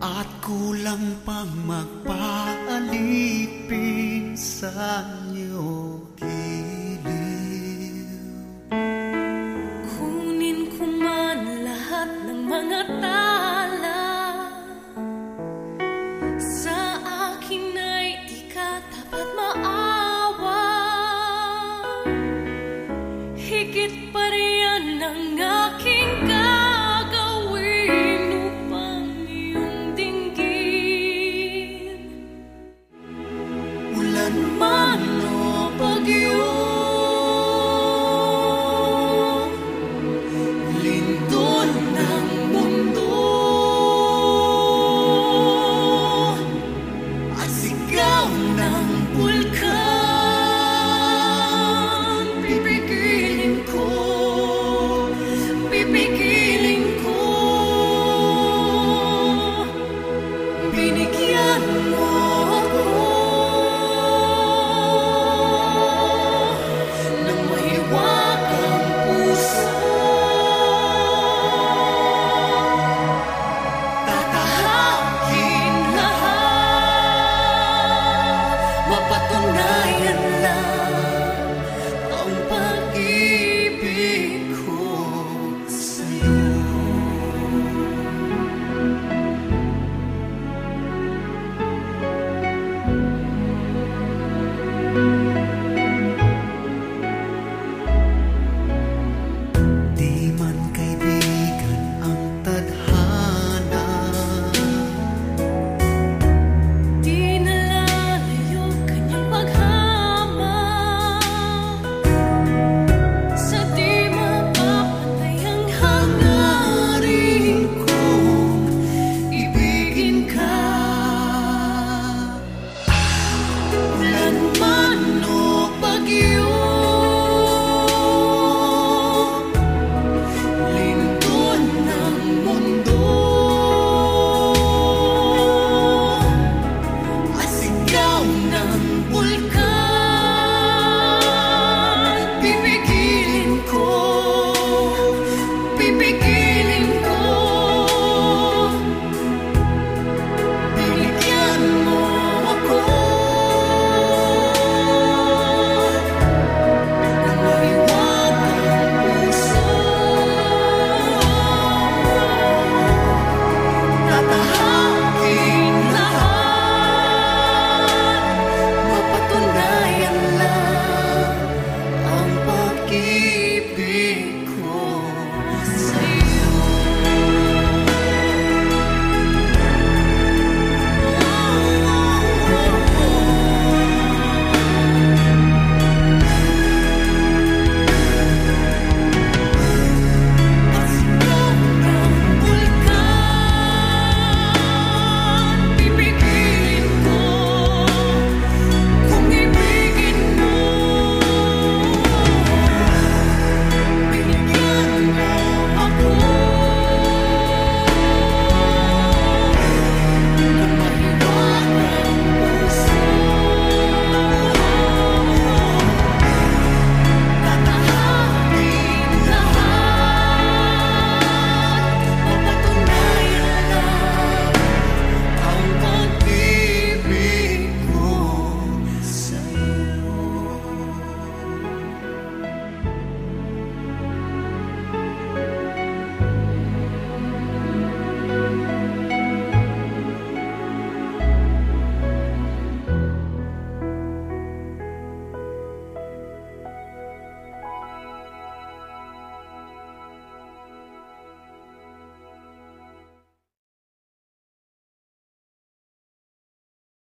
At kulang pang magpaalipin sa iyo mano pagyo ngàn mát nụ bạc yêu.